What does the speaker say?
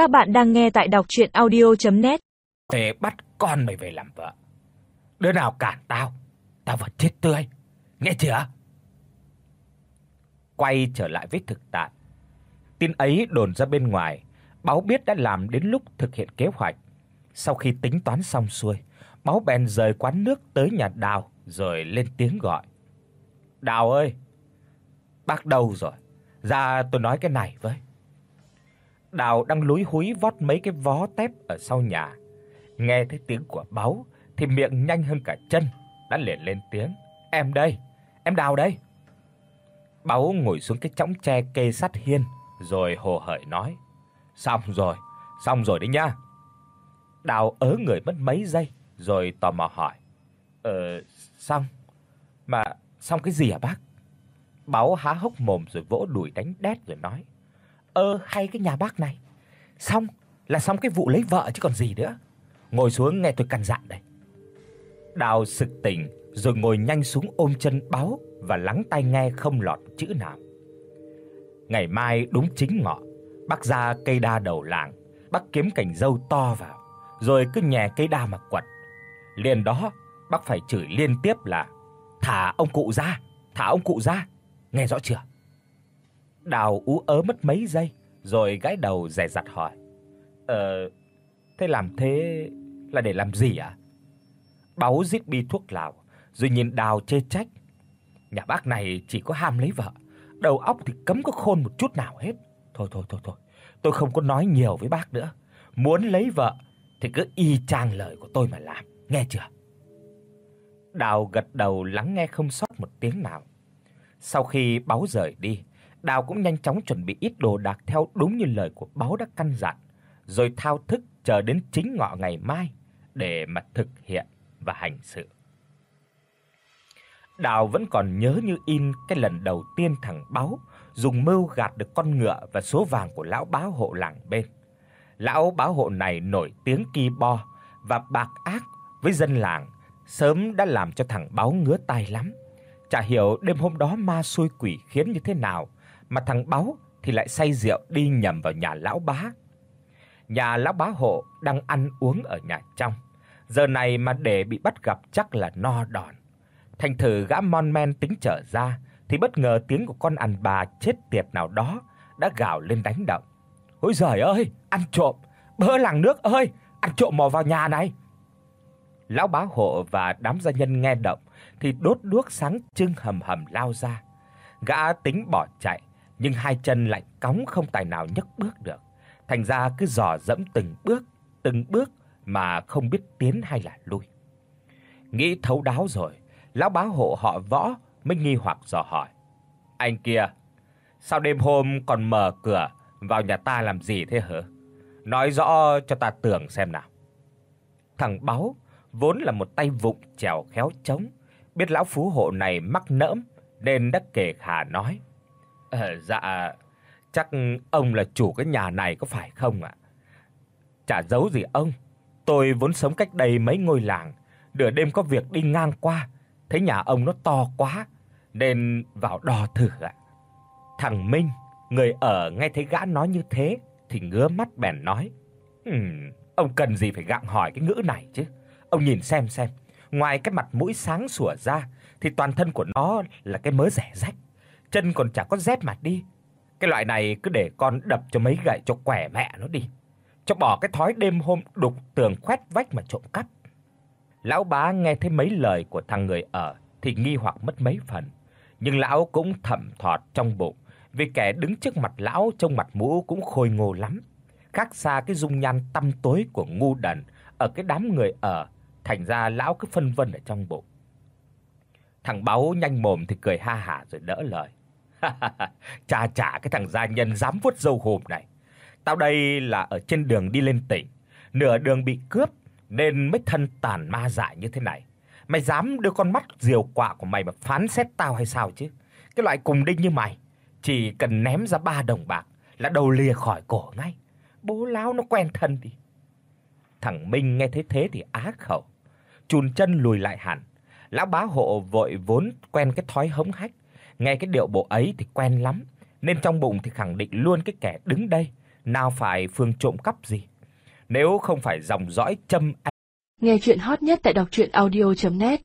Các bạn đang nghe tại đọc audio net Để bắt con mày về làm vợ. Đứa nào cản tao, tao vật chết tươi. Nghe chưa? Quay trở lại với thực tại. Tin ấy đồn ra bên ngoài, báo biết đã làm đến lúc thực hiện kế hoạch. Sau khi tính toán xong xuôi, báo bèn rời quán nước tới nhà Đào rồi lên tiếng gọi. "Đào ơi, bác đâu rồi? Ra tôi nói cái này với." Đào đang lúi húi vót mấy cái vó tép ở sau nhà. Nghe thấy tiếng của báo thì miệng nhanh hơn cả chân, đã liền lên tiếng, "Em đây, em Đào đây." Báo ngồi xuống cái chõng tre kê sát hiên rồi hồ hởi nói, "Xong rồi, xong rồi đấy nhá." Đào ớ người mất mấy giây rồi tò mò hỏi, "Ờ, xong? Mà xong cái gì hả bác?" Báo há hốc mồm rồi vỗ đùi đánh đét rồi nói, "Ơ hay cái nhà bác này. Xong là xong cái vụ lấy vợ chứ còn gì nữa. Ngồi xuống nghe tôi căn dặn đây." Đào sực tỉnh rồi ngồi nhanh xuống ôm chân báo và lắng tai nghe không lọt chữ nào. Ngày mai đúng chính ngọ, bác ra cây đa đầu làng, bác kiếm cành dâu to vào, rồi cứ nhè cây đa mà quật. Liền đó, bác phải chửi liên tiếp là thả ông cụ ra, thả ông cụ ra. Nghe rõ chưa? Đào ú ớ mất mấy giây, rồi gãi đầu dè dặt hỏi: "Ờ, thế làm thế là để làm gì ạ?" À? Báu rít bi thuốc lào, rồi nhìn Đào chê trách. Nhà bác này chỉ có ham lấy vợ, đầu óc thì cấm có khôn một chút nào hết. Thôi thôi thôi thôi, tôi không có nói nhiều với bác nữa. Muốn lấy vợ thì cứ y chang lời của tôi mà làm, nghe chưa? Đào gật đầu lắng nghe không sót một tiếng nào. Sau khi Báu rời đi, Đào cũng nhanh chóng chuẩn bị ít đồ đạc theo đúng như lời của báo đã căn dặn, rồi thao thức chờ đến chính ngọ ngày mai để mà thực hiện và hành sự. Đào vẫn còn nhớ như in cái lần đầu tiên thằng báo dùng mưu gạt được con ngựa và số vàng của lão báo hộ làng bên. Lão báo hộ này nổi tiếng ki bo và bạc ác với dân làng, sớm đã làm cho thằng báo ngứa tai lắm. Chả hiểu đêm hôm đó ma xui quỷ khiến như thế nào mà thằng Báu thì lại say rượu đi nhầm vào nhà lão bá. Nhà lão bá hộ đang ăn uống ở nhà trong. Giờ này mà để bị bắt gặp chắc là no đòn. Thành thử gã mon men tính trở ra thì bất ngờ tiếng của con ăn bà chết tiệt nào đó đã gào lên đánh động. Ôi giời ơi, ăn trộm, bớ làng nước ơi, ăn trộm mò vào nhà này. Lão bá hộ và đám gia nhân nghe động thì đốt đuốc sáng trưng hầm hầm lao ra. Gã tính bỏ chạy, nhưng hai chân lạnh cóng không tài nào nhấc bước được. Thành ra cứ dò dẫm từng bước, từng bước mà không biết tiến hay là lui. Nghĩ thấu đáo rồi, lão bá hộ họ Võ mới nghi hoặc dò hỏi: "Anh kia, sao đêm hôm còn mở cửa vào nhà ta làm gì thế hả? Nói rõ cho ta tưởng xem nào." Thằng báo vốn là một tay vụng chèo khéo trống, biết lão phú hộ này mắc nỡm nên đã kể khả nói: "Ờ dạ, chắc ông là chủ cái nhà này có phải không ạ?" Chả giấu gì ông, tôi vốn sống cách đây mấy ngôi làng, nửa đêm có việc đi ngang qua, thấy nhà ông nó to quá nên vào đo thử ạ. Thằng Minh, người ở nghe thấy gã nói như thế thì ngứa mắt bèn nói: "Ừm, ông cần gì phải gặng hỏi cái ngữ này chứ? Ông nhìn xem xem, ngoài cái mặt mũi sáng sủa ra thì toàn thân của nó là cái mớ rẻ rách, chân còn chả có dép mà đi. Cái loại này cứ để con đập cho mấy gậy cho quẻ mẹ nó đi." cho bỏ cái thói đêm hôm đục tường khoét vách mà trộm cắp. Lão bá nghe thấy mấy lời của thằng người ở thì nghi hoặc mất mấy phần, nhưng lão cũng thầm thọt trong bụng, vì kẻ đứng trước mặt lão trông mặt mũi cũng khôi ngô lắm, khác xa cái dung nhan tăm tối của ngu đần ở cái đám người ở, thành ra lão cứ phân vân ở trong bụng. Thằng báo nhanh mồm thì cười ha hả rồi đỡ lời. chà chà cái thằng gia nhân dám vuốt râu hùm này. Tao đây là ở trên đường đi lên tỉnh, nửa đường bị cướp nên mới thân tàn ma dại như thế này. Mày dám đưa con mắt diều quạ của mày mà phán xét tao hay sao chứ? Cái loại cùng đinh như mày, chỉ cần ném ra ba đồng bạc là đầu lìa khỏi cổ ngay. Bố láo nó quen thân đi. Thằng Minh nghe thấy thế thì á khẩu, chùn chân lùi lại hẳn. Lão bá hộ vội vốn quen cái thói hống hách, Nghe cái điệu bộ ấy thì quen lắm, nên trong bụng thì khẳng định luôn cái kẻ đứng đây nào phải phương trộm cắp gì. Nếu không phải dòng dõi châm Nghe truyện hot nhất tại đọc audio net